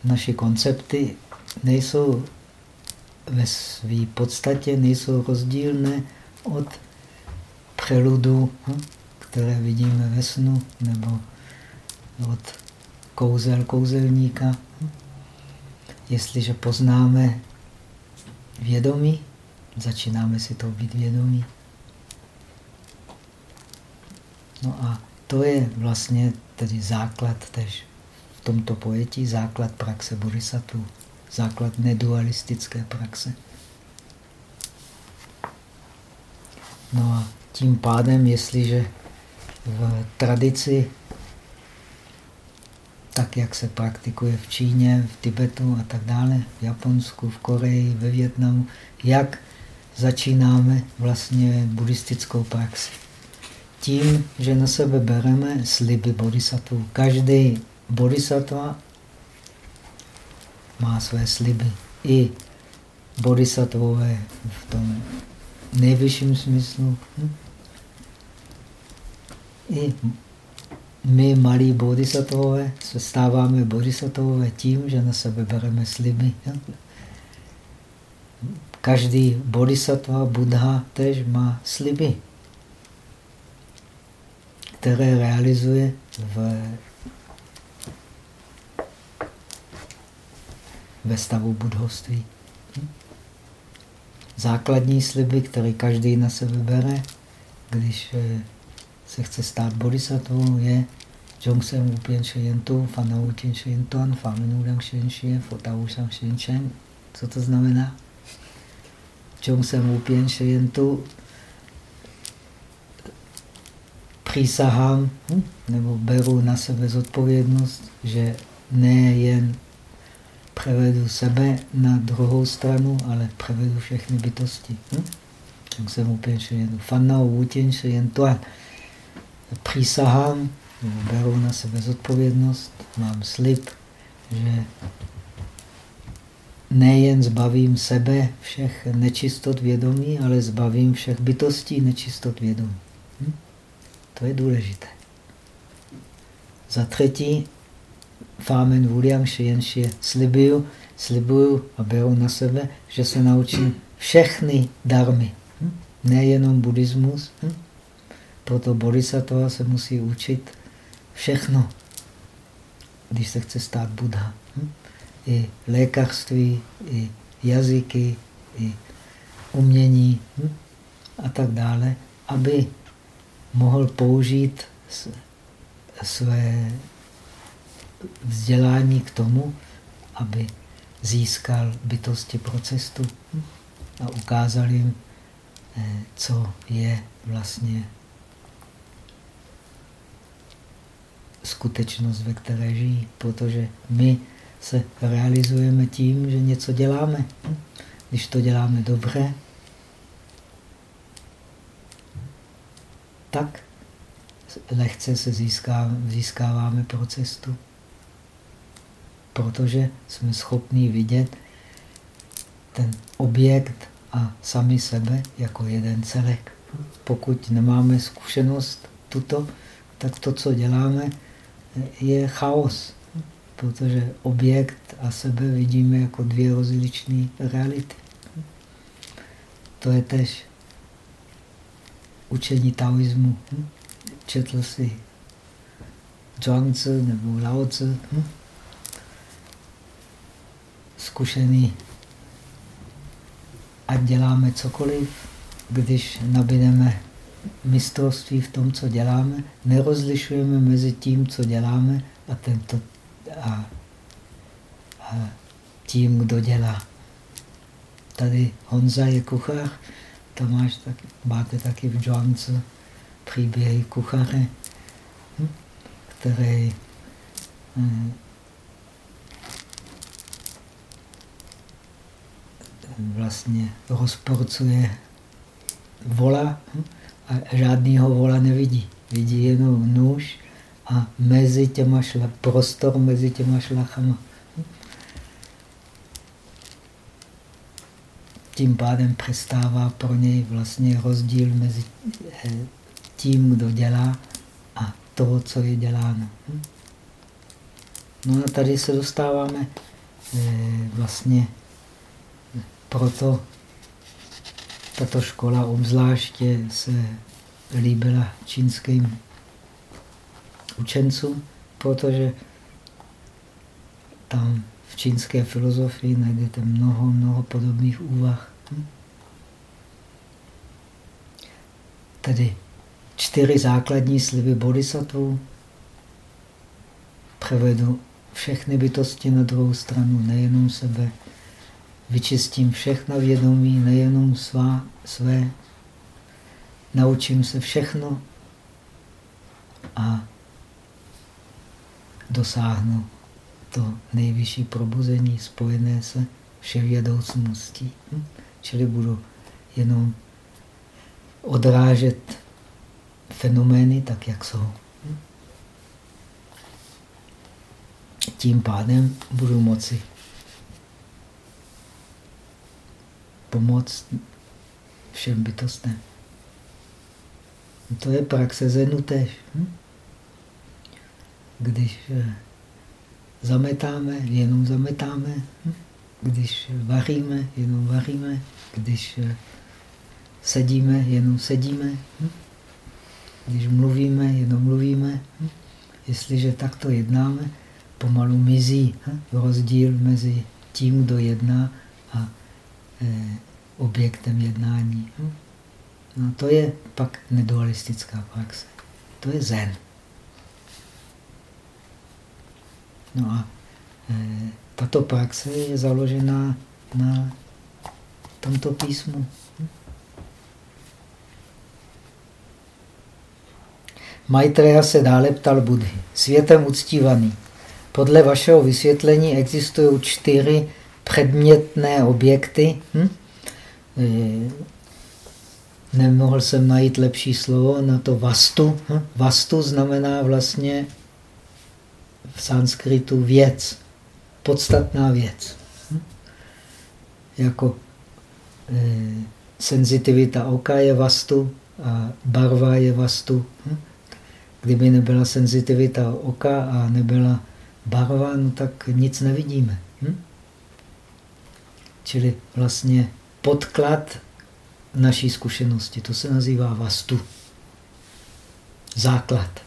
Naše koncepty nejsou ve své podstatě nejsou rozdílné od přeludů, hm, které vidíme ve snu, nebo od kouzel kouzelníka. Jestliže poznáme vědomí, začínáme si to být vědomí. No a to je vlastně tedy základ tež v tomto pojetí, základ praxe bodhisattva, základ nedualistické praxe. No a tím pádem, jestliže v tradici tak, jak se praktikuje v Číně, v Tibetu a tak dále, v Japonsku, v Koreji, ve Větnamu, jak začínáme vlastně buddhistickou praxi. Tím, že na sebe bereme sliby bodhisattva. Každý bodhisattva má své sliby. I bodhisattvové v tom nejvyšším smyslu. Hm? I my, malí bodhisattvové, se stáváme bodhisattvové tím, že na sebe bereme sliby. Každý bodhisattva, buddha, tež má sliby, které realizuje v, ve stavu budhoství. Základní sliby, které každý na sebe bere, když eh, se chce stát bodhisattvou, je Jongsem Wupien Shen Tu, Fana Wutien Shen Tuan, Famen Udang Shen Shen, Fotau Shang Shen Chen. Co to znamená? Jongsem Wupien Shen Tu přísahám, hm, nebo beru na sebe zodpovědnost, že nejen převedu sebe na druhou stranu, ale převedu všechny bytosti. Hm? Jongsem Wupien Shen Tu, Fana Wutien Shen Tuan přísahám, beru na sebe zodpovědnost, mám slib, že nejen zbavím sebe všech nečistot vědomí, ale zbavím všech bytostí nečistot vědomí. To je důležité. Za třetí, Fámen Wuliang Shienshie, slibuju, slibuju a beru na sebe, že se naučím všechny darmy, hm? nejenom buddhismus, hm? Proto bodhisattva se musí učit všechno, když se chce stát Buddha. Hm? I lékařství, i jazyky, i umění a tak dále, aby mohl použít své vzdělání k tomu, aby získal bytosti pro cestu hm? a ukázal jim, eh, co je vlastně skutečnost, ve které žijí, protože my se realizujeme tím, že něco děláme. Když to děláme dobře, tak lehce se získáváme pro cestu. Protože jsme schopni vidět ten objekt a sami sebe jako jeden celek. Pokud nemáme zkušenost tuto, tak to, co děláme, je chaos, protože objekt a sebe vidíme jako dvě rozličné reality. To je tež učení taoismu. Četl si Zhuangzi nebo Lao Tzu. Zkušený, ať děláme cokoliv, když nabídeme mistrovství v tom, co děláme, nerozlišujeme mezi tím, co děláme a, tento, a tím, kdo dělá. Tady Honza je kuchař, tam máš tak, máte taky v Joance příběhy kuchaře, hm? který hm, vlastně rozporcuje vola hm? a žádného vola nevidí. Vidí jenom nůž a mezi těma šla, prostor mezi těma šlachama. Tím pádem přestává pro něj vlastně rozdíl mezi eh, tím, kdo dělá a toho, co je děláno. No a tady se dostáváme eh, vlastně proto tato škola obzvláště se líbila čínským učencům, protože tam v čínské filozofii najdete mnoho, mnoho podobných úvah. Hm? Tedy čtyři základní sliby bodhisattvů převedu všechny bytosti na druhou stranu, nejenom sebe. Vyčistím všechna vědomí, nejenom svá, své. Naučím se všechno a dosáhnu to nejvyšší probuzení spojené se vševědoucností. Hm? Čili budu jenom odrážet fenomény tak, jak jsou. Hm? Tím pádem budu moci pomoct všem bytostem. To je praxe zenu tež. Hm? Když eh, zametáme, jenom zametáme. Hm? Když vaříme, jenom vaříme. Když eh, sedíme, jenom sedíme. Hm? Když mluvíme, jenom mluvíme. Jestliže takto jednáme, pomalu mizí rozdíl mezi tím, kdo jedná a eh, objektem jednání. No to je pak nedualistická praxe. To je zen. No a e, tato praxe je založená na tomto písmu. Maitreya se dále ptal Budhy. Světem uctívaný. Podle vašeho vysvětlení existují čtyři předmětné objekty. Hm? E, nemohl jsem najít lepší slovo na to vastu. Hm? Vastu znamená vlastně v sanskritu věc, podstatná věc. Hm? Jako e, senzitivita oka je vastu a barva je vastu. Hm? Kdyby nebyla senzitivita oka a nebyla barva, no tak nic nevidíme. Hm? Čili vlastně podklad naší zkušenosti. To se nazývá vastu. Základ.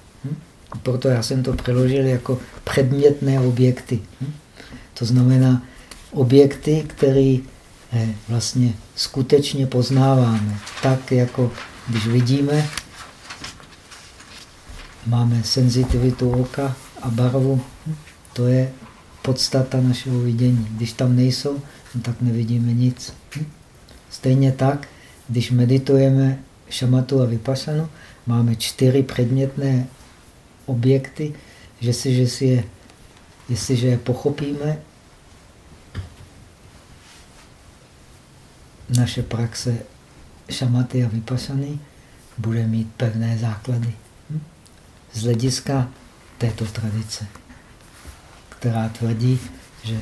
Proto já jsem to přeložil jako předmětné objekty. Hm? To znamená objekty, které eh, vlastně skutečně poznáváme. Tak jako když vidíme, máme senzitivitu oka a barvu, hm? to je podstata našeho vidění. Když tam nejsou, no tak nevidíme nic. Hm? Stejně tak, když meditujeme šamatu a vypasanu, máme čtyři předmětné objekty, že si, že si je, jestliže je pochopíme, naše praxe šamaty a vypasany bude mít pevné základy. Hm? Z hlediska této tradice, která tvrdí, že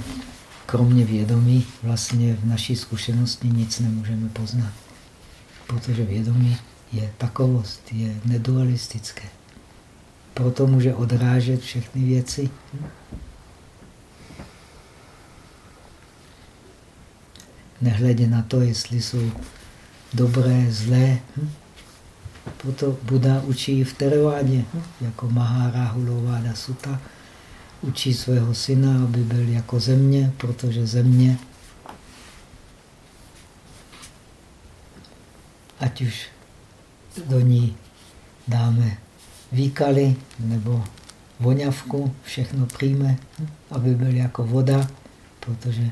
kromě vědomí vlastně v naší zkušenosti nic nemůžeme poznat. Protože vědomí je takovost, je nedualistické proto může odrážet všechny věci. Nehledě na to, jestli jsou dobré, zlé. Proto Buda učí v Terevádě, jako Maharáhulováda Suta. Učí svého syna, aby byl jako země, protože země, ať už do ní dáme výkaly nebo voňavku, všechno přijme, aby byl jako voda, protože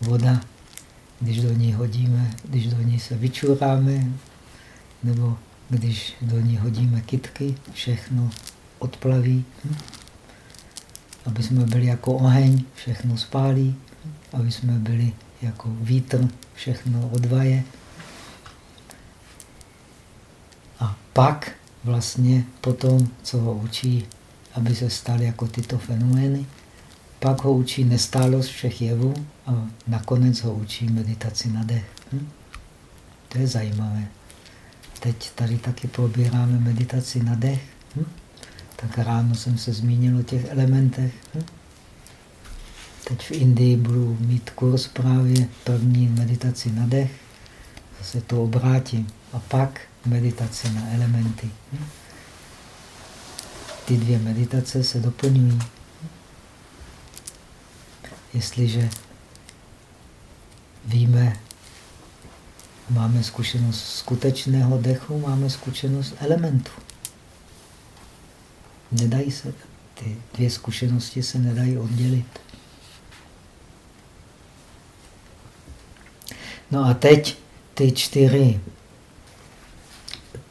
voda, když do ní hodíme, když do ní se vyčuráme, nebo když do ní hodíme kitky, všechno odplaví. Aby jsme byli jako oheň, všechno spálí. Aby jsme byli jako vítr, všechno odvaje. A pak vlastně potom, co ho učí, aby se stal jako tyto fenomény, pak ho učí nestálost všech jevů a nakonec ho učí meditaci na dech. Hm? To je zajímavé. Teď tady taky probíráme meditaci na dech. Hm? Tak ráno jsem se zmínil o těch elementech. Hm? Teď v Indii budu mít kurz právě první meditaci na dech. Zase to obrátím. A pak meditace na elementy. Ty dvě meditace se doplňují. Jestliže víme, máme zkušenost skutečného dechu, máme zkušenost elementu. Nedají se, ty dvě zkušenosti se nedají oddělit. No a teď ty čtyři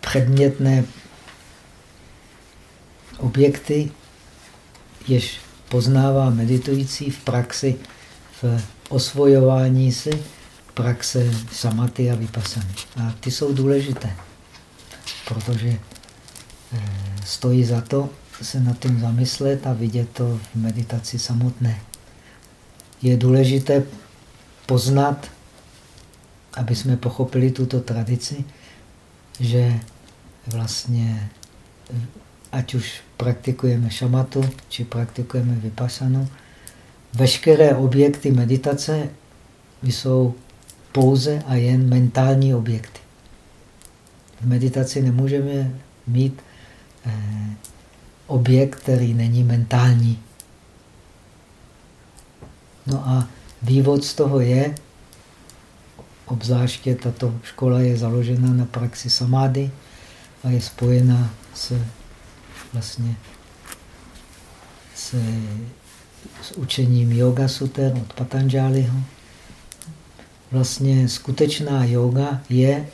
předmětné objekty, jež poznává meditující v praxi, v osvojování si praxe samaty a vypasany. A ty jsou důležité, protože eh, stojí za to se nad tím zamyslet a vidět to v meditaci samotné. Je důležité poznat, aby jsme pochopili tuto tradici, že vlastně ať už praktikujeme šamatu, či praktikujeme vypasanu, veškeré objekty meditace jsou pouze a jen mentální objekty. V meditaci nemůžeme mít eh, objekt, který není mentální. No a vývod z toho je, obzvláště tato škola je založena na praxi samády a je spojena s vlastně s, s učením yoga suter od Patanžáliho. Vlastně skutečná yoga je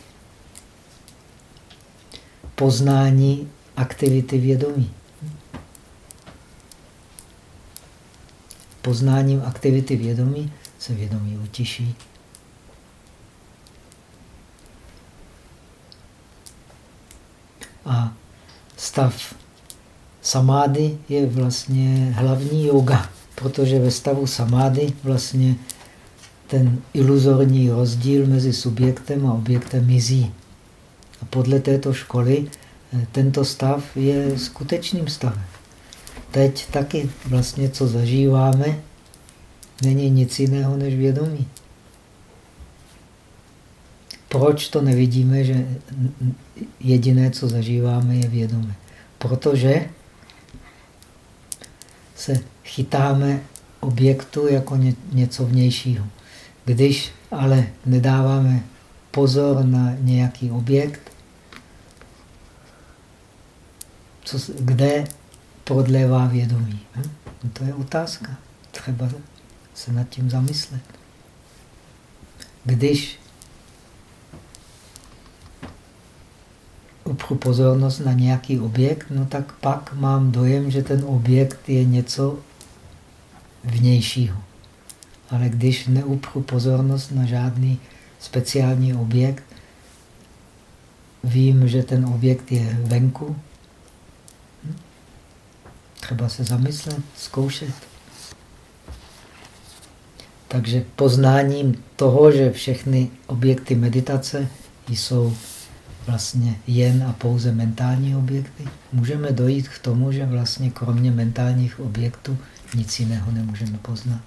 poznání aktivity vědomí. Poznáním aktivity vědomí se vědomí utiší. A stav samády je vlastně hlavní yoga, protože ve stavu samády vlastně ten iluzorní rozdíl mezi subjektem a objektem mizí. A podle této školy eh, tento stav je skutečným stavem. Teď taky vlastně, co zažíváme, není nic jiného než vědomí. Proč to nevidíme, že jediné, co zažíváme, je vědomé? Protože se chytáme objektu jako ně, něco vnějšího. Když ale nedáváme pozor na nějaký objekt, co, kde prodlévá vědomí. Hm? No to je otázka. Třeba se nad tím zamyslet. Když upřu pozornost na nějaký objekt, no tak pak mám dojem, že ten objekt je něco vnějšího. Ale když neupřu pozornost na žádný speciální objekt, vím, že ten objekt je venku. Hm? Třeba se zamyslet, zkoušet. Takže poznáním toho, že všechny objekty meditace jsou vlastně jen a pouze mentální objekty, můžeme dojít k tomu, že vlastně kromě mentálních objektů nic jiného nemůžeme poznat.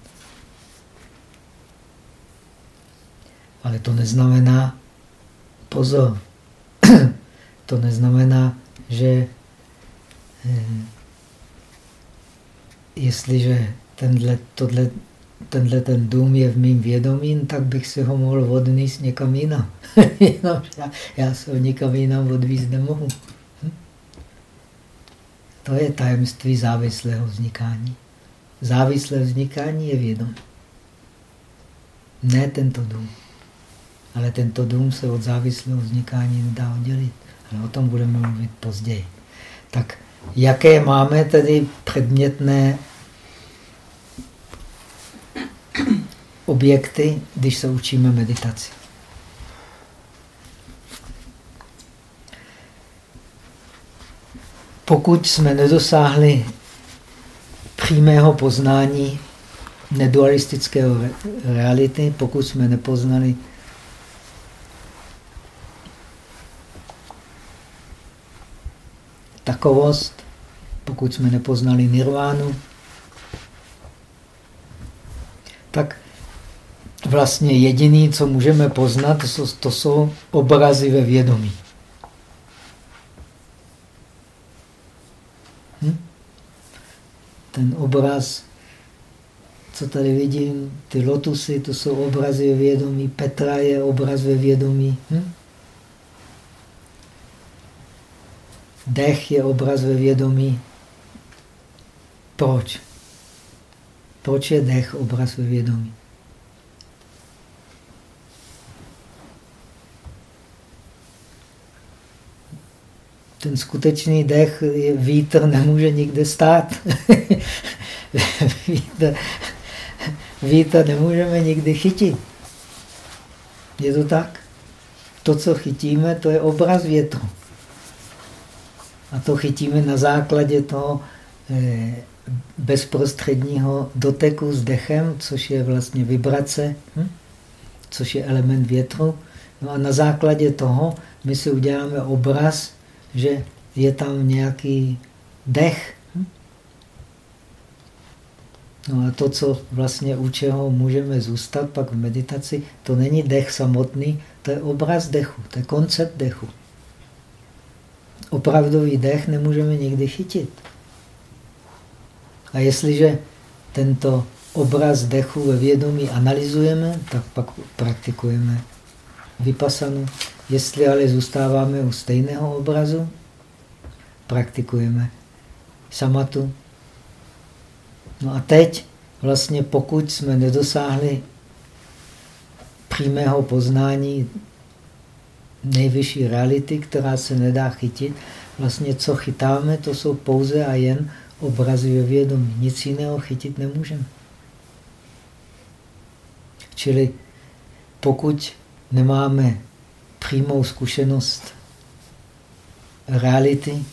Ale to neznamená, pozor, to neznamená, že eh, jestliže tenhle, tohle tenhle ten dům je v mým vědomí, tak bych si ho mohl odníst někam jinam. Já, já se ho nikam jinam odvízt nemohu. Hm? To je tajemství závislého vznikání. Závislé vznikání je vědomí. Ne tento dům. Ale tento dům se od závislého vznikání nedá oddělit. Ale o tom budeme mluvit později. Tak jaké máme tedy předmětné objekty, když se učíme meditaci? Pokud jsme nedosáhli přímého poznání nedualistického reality, pokud jsme nepoznali takovost, pokud jsme nepoznali nirvánu, tak vlastně jediný, co můžeme poznat, to jsou obrazy ve vědomí. Hm? Ten obraz, co tady vidím, ty lotusy, to jsou obrazy ve vědomí, Petra je obraz ve vědomí. Hm? Dech je obraz ve vědomí. Proč? Proč je dech obraz ve vědomí? Ten skutečný dech, je, vítr nemůže nikde stát. vítr, vítr nemůžeme nikdy chytit. Je to tak? To, co chytíme, to je obraz větru. A to chytíme na základě toho eh, bezprostředního doteku s dechem, což je vlastně vibrace, hm? což je element větru. No a na základě toho my si uděláme obraz, že je tam nějaký dech. Hm? No a to, co vlastně u čeho můžeme zůstat pak v meditaci, to není dech samotný, to je obraz dechu, to je koncept dechu opravdový dech nemůžeme nikdy chytit. A jestliže tento obraz dechu ve vědomí analyzujeme, tak pak praktikujeme vypasanu. Jestli ale zůstáváme u stejného obrazu, praktikujeme samatu. No a teď vlastně pokud jsme nedosáhli přímého poznání nejvyšší reality, která se nedá chytit. Vlastně co chytáme, to jsou pouze a jen obrazy ve vědomí. Nic jiného chytit nemůžeme. Čili pokud nemáme přímou zkušenost reality,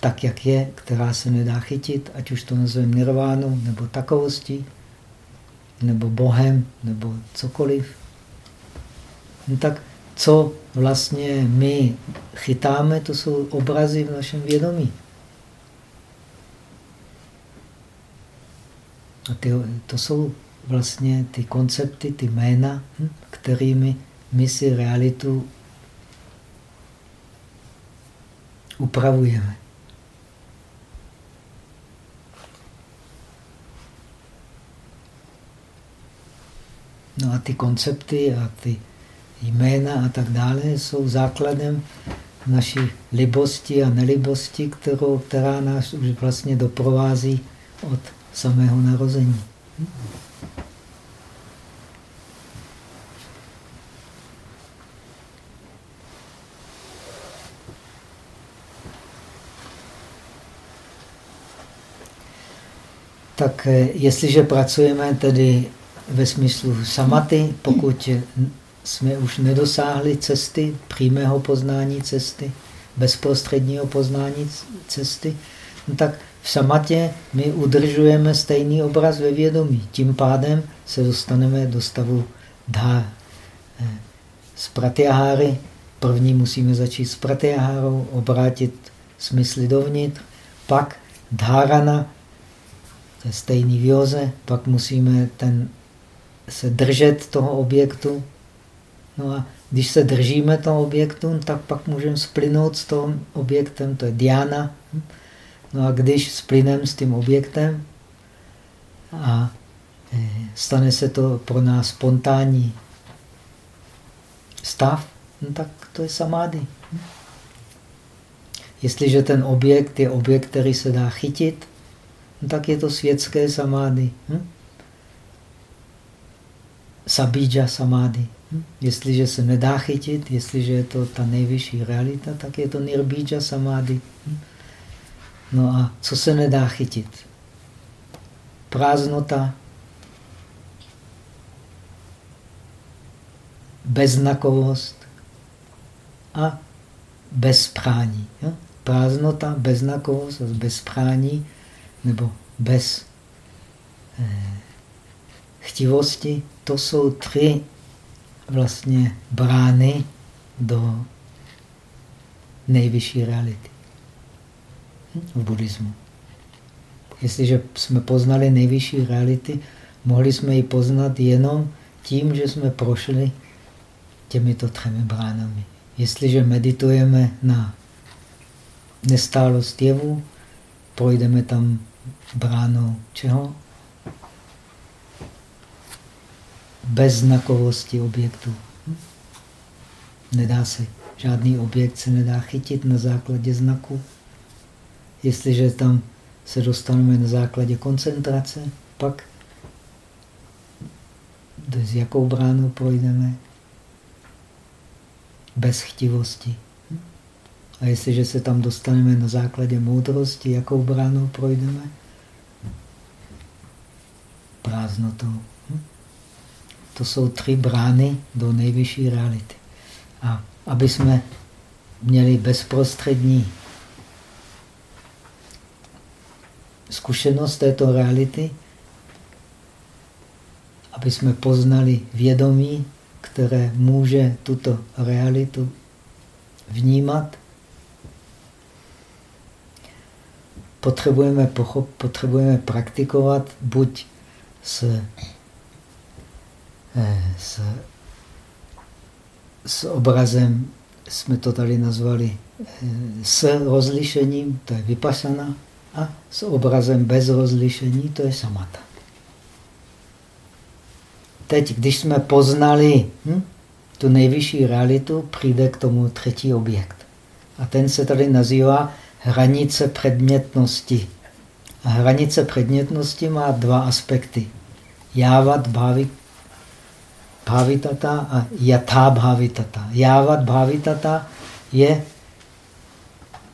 tak, jak je, která se nedá chytit, ať už to nazveme nirvánou, nebo takovostí, nebo Bohem, nebo cokoliv, no tak co vlastně my chytáme, to jsou obrazy v našem vědomí. A ty, to jsou vlastně ty koncepty, ty jména, hm, kterými my si realitu upravujeme. No a ty koncepty a ty jména a tak dále jsou základem naší libosti a nelibosti, kterou, která nás už vlastně doprovází od samého narození. Tak eh, jestliže pracujeme tedy ve smyslu samaty, pokud jsme už nedosáhli cesty, přímého poznání cesty, bezprostředního poznání cesty, no tak v samatě my udržujeme stejný obraz ve vědomí. Tím pádem se dostaneme do stavu dhá. Z pratyaháry první musíme začít s pratyahárou, obrátit smysly dovnitř, pak dhárana, to je stejný vioze, pak musíme ten, se držet toho objektu, No a když se držíme toho objektu, tak pak můžeme splynout s tím objektem, to je diana. No a když splynem s tím objektem a e, stane se to pro nás spontánní stav, no tak to je samády. Jestliže ten objekt je objekt, který se dá chytit, no tak je to světské samády. Hm? sabíja samády. Hm? Jestliže se nedá chytit, jestliže je to ta nejvyšší realita, tak je to nirbíja samády. Hm? No a co se nedá chytit? Prázdnota, beznakovost a bezprání. Jo? Prázdnota, beznakovost a bezprání nebo bez eh, chtivosti, to jsou tři vlastně brány do nejvyšší reality v buddhismu. Jestliže jsme poznali nejvyšší reality, mohli jsme ji poznat jenom tím, že jsme prošli těmito třemi bránami. Jestliže meditujeme na nestálost jevu, projdeme tam bránou čeho? Bez znakovosti objektu. Nedá se, žádný objekt se nedá chytit na základě znaku. Jestliže tam se dostaneme na základě koncentrace, pak s jakou bránou projdeme? Bez chtivosti. A jestliže se tam dostaneme na základě moudrosti, jakou bránou projdeme? Prázdnotou. Hm? To jsou tři brány do nejvyšší reality. A aby jsme měli bezprostřední zkušenost této reality, aby jsme poznali vědomí, které může tuto realitu vnímat, potřebujeme, pochop, potřebujeme praktikovat buď s, eh, s, s obrazem, jsme to tady nazvali, eh, s rozlišením, to je vypasana, a s obrazem bez rozlišení, to je samata. Teď, když jsme poznali hm, tu nejvyšší realitu, přijde k tomu třetí objekt. A ten se tady nazývá hranice předmětnosti. A hranice předmětnosti má dva aspekty. Jávat bhavi, bhavitata a jatá bhavitata. Jávat bhavitata je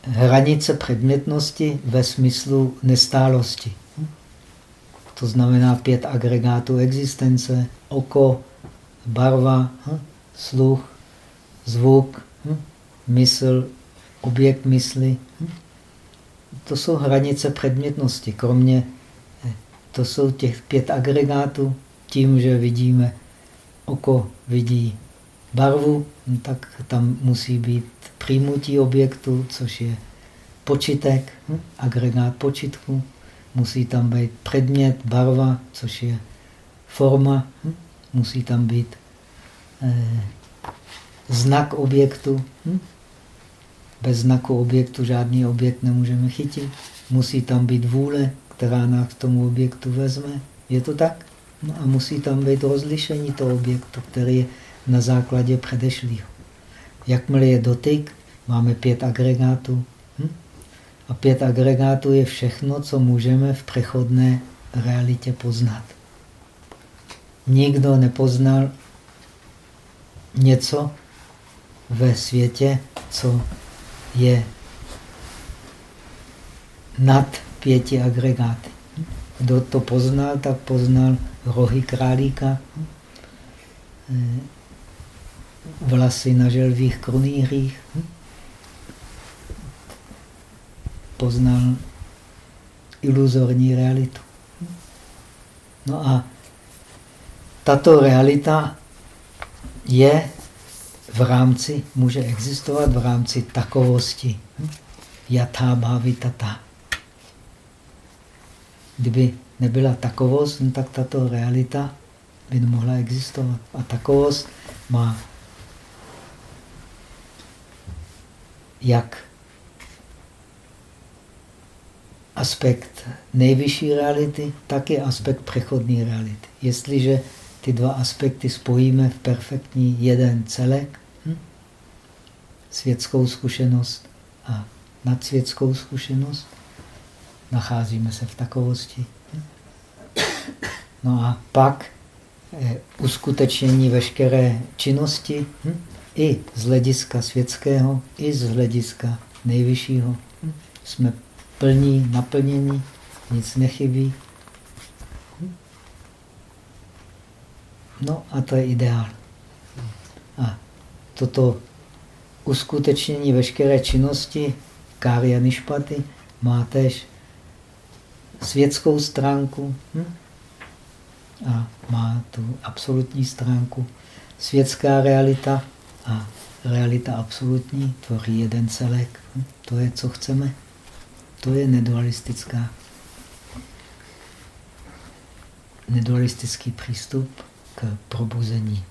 hranice předmětnosti ve smyslu nestálosti. To znamená pět agregátů existence, oko, barva, sluch, zvuk, mysl, objekt mysli. To jsou hranice předmětnosti. Kromě, to jsou těch pět agregátů, tím, že vidíme, oko vidí barvu, tak tam musí být přijmutí objektu, což je počitek, hm? agregát počitku. Musí tam být předmět, barva, což je forma. Hm? Musí tam být eh, znak objektu. Hm? Bez znaku objektu žádný objekt nemůžeme chytit. Musí tam být vůle, která nás k tomu objektu vezme. Je to tak? No a musí tam být rozlišení toho objektu, který je na základě předešlého. Jakmile je dotyk, máme pět agregátů. Hm? A pět agregátů je všechno, co můžeme v přechodné realitě poznat. Nikdo nepoznal něco ve světě, co je nad pěti agregáty. Kdo to poznal, tak poznal rohy králíka, vlasy na želvých krunýřích, poznal iluzorní realitu. No a tato realita je v rámci, může existovat v rámci takovosti. Jatá bhavitata. Kdyby nebyla takovost, no tak tato realita by nemohla existovat. A takovost má jak aspekt nejvyšší reality, tak je aspekt přechodní reality. Jestliže ty dva aspekty spojíme v perfektní jeden celek, hm? světskou zkušenost a nadsvětskou zkušenost, nacházíme se v takovosti. Hm? No a pak eh, uskutečnění veškeré činnosti hm? I z hlediska světského, i z hlediska nejvyššího. Jsme plní, naplnění, nic nechybí. No a to je ideál. A toto uskutečnění veškeré činnosti Kárya Nišpaty má tež světskou stránku hm? a má tu absolutní stránku. Světská realita a realita absolutní tvoří jeden celek. To je, co chceme. To je nedualistická. Nedualistický přístup k probuzení.